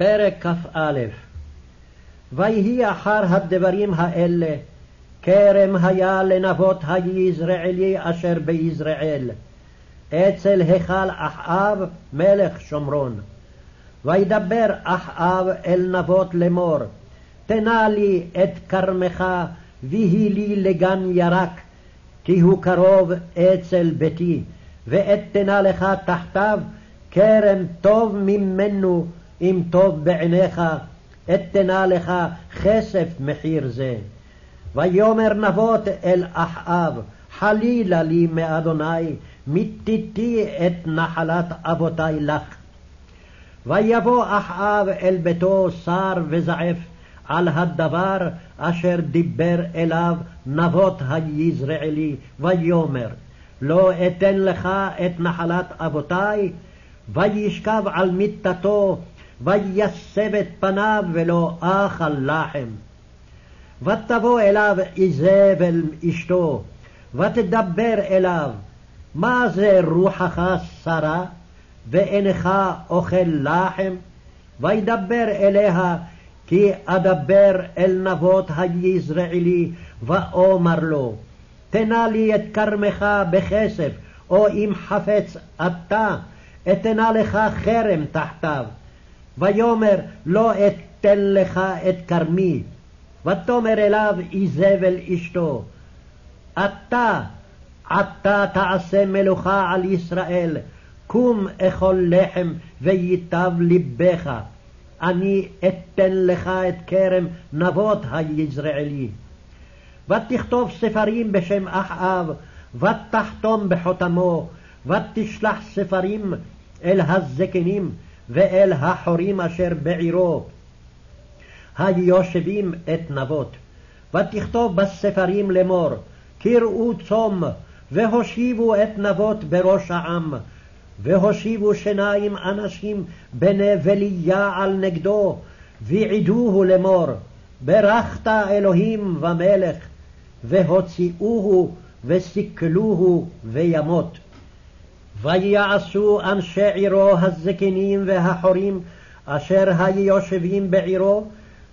פרק כ"א ויהי אחר הדברים האלה, כרם היה לנבות היזרעאלי אשר ביזרעאל, אצל היכל אחאב מלך שומרון. וידבר אחאב אל נבות לאמור, תנה לי את כרמך, ויהי לי לגן ירק, כי הוא קרוב אצל ביתי, ואתנה לך תחתיו כרם טוב ממנו, אם טוב בעיניך, אתנה לך כסף מחיר זה. ויאמר נבות אל אחאב, חלילה לי מאדוני, מיתיתי את נחלת אבותי לך. ויבוא אחאב אל ביתו שר וזעף על הדבר אשר דיבר אליו נבות היזרעאלי, ויאמר לא אתן לך את נחלת אבותי, וישכב על מיטתו, ויסב את פניו ולא אכל לחם. ותבוא אליו איזבל אשתו, ותדבר אליו, מה זה רוחך שרה, ואינך אוכל לחם? וידבר אליה, כי אדבר אל נבות היזרעאלי, ואומר לו, תנה לי את כרמך בכסף, או אם חפץ אתה, אתנה לך חרם תחתיו. ויאמר לא אתן לך את כרמי. ותאמר אליו איזבל אשתו, אתה עתה תעשה מלוכה על ישראל, קום אכול לחם וייטב לבך, אני אתן לך את כרם נבות היזרעאלי. ותכתוב ספרים בשם אחאב, ותחתום בחותמו, ותשלח ספרים אל הזקנים ואל החורים אשר בעירו, היושבים את נבות. ותכתוב בספרים לאמור, קראו צום, והושיבו את נבות בראש העם, והושיבו שניים אנשים בני בליעל נגדו, ועידוהו לאמור, ברכת אלוהים ומלך, והוציאוהו וסיכלוהו וימות. ויעשו אנשי עירו הזקנים והחורים אשר היושבים בעירו,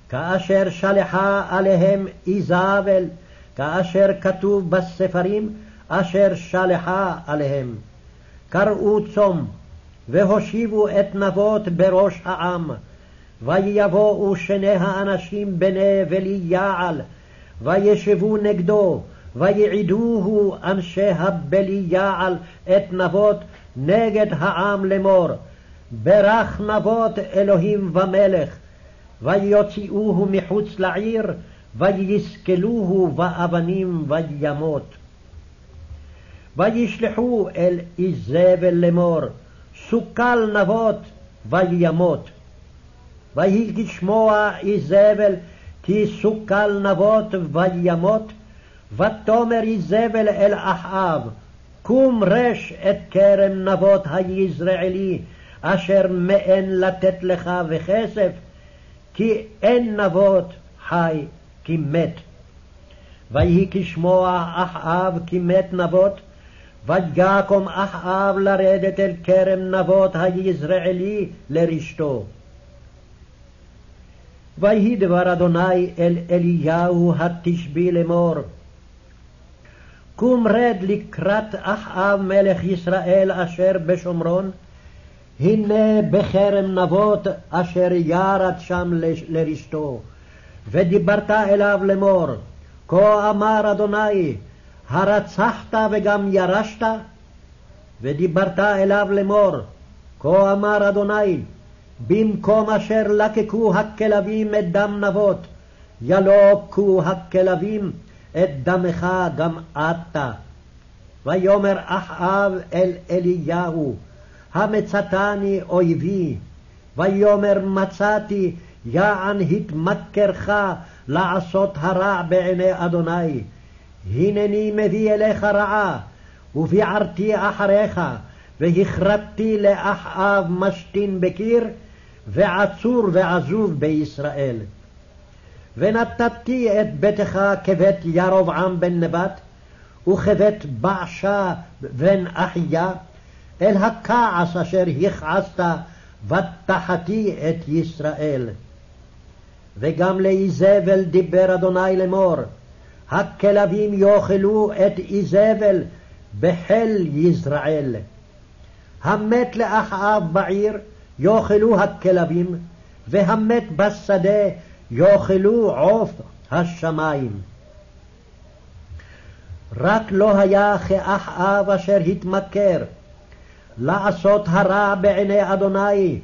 כאשר שלחה עליהם איזבל, כאשר כתוב בספרים אשר שלחה עליהם. קראו צום, והושיבו את נבות בראש העם, ויבואו שני האנשים בני בליעל, וישבו נגדו, ויעדוהו אנשי הבליעל את נבות נגד העם לאמור, ברך נבות אלוהים ומלך, ויוציאוהו מחוץ לעיר, ויסקלוהו באבנים וימות. וישלחו אל איזבל לאמור, סוקל נבות וימות. ויהי כשמוע איזבל כי סוקל נבות וימות, ותאמר איזבל אל אחאב, קום רש את כרם נבות היזרעאלי, אשר מאן לתת לך וכסף, כי אין נבות חי כי מת. ויהי כשמוע אחאב כי מת נבות, ויקום אחאב לרדת אל כרם נבות היזרעאלי לרשתו. ויהי דבר אדוני אל אליהו התשבי לאמור, קום רד לקראת אחאב מלך ישראל אשר בשומרון, הנה בכרם נבות אשר ירד שם לרשתו, ודיברת אליו לאמור, כה אמר אדוני, הרצחת וגם ירשת? ודיברת אליו לאמור, כה אמר אדוני, במקום אשר לקקו הכלבים את דם נבות, ילוקו הכלבים את דמך גם אתה. ויאמר אחאב אל אליהו, המצתני אויבי, ויאמר מצאתי, יען התמכרך לעשות הרע בעיני אדוני. הנני מביא אליך רעה, וביערתי אחריך, והכרתתי לאחאב משתין בקיר, ועצור ועזוב בישראל. ונתתי את ביתך כבית ירבעם בן נבט, וכבית בעשה בן אחיה, אל הכעס אשר הכעסת ותחתי את ישראל. וגם לאיזבל דיבר אדוני לאמור, הכלבים יאכלו את איזבל בחיל יזרעאל. המת לאחאב בעיר יאכלו הכלבים, והמת בשדה יאכלו עוף השמים. רק לא היה כאחאב אשר התמכר, לעשות הרע בעיני אדוני,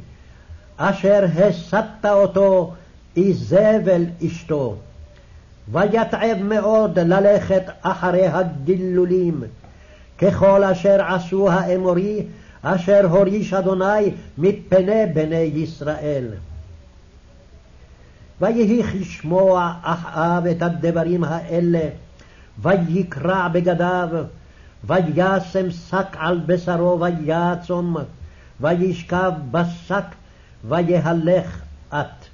אשר הסת אותו איזבל אשתו. ויתעב מאוד ללכת אחרי הגילולים, ככל אשר עשו האמורי, אשר הוריש אדוני מפני בני ישראל. ויהי כשמוע אחאב את הדברים האלה, ויקרע בגדיו, וישם שק על בשרו ויעצום, וישכב בשק, ויהלך את.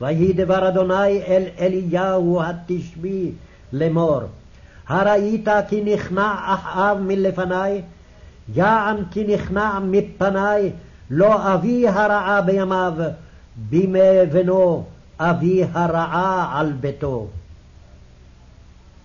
ויהי דבר אדוני אל אליהו התשבי לאמור, הראית כי נכנע אחאב מלפני, יען כי נכנע מפני, לא אביא הרעה בימיו, בימי בנו אביא הרעה על ביתו.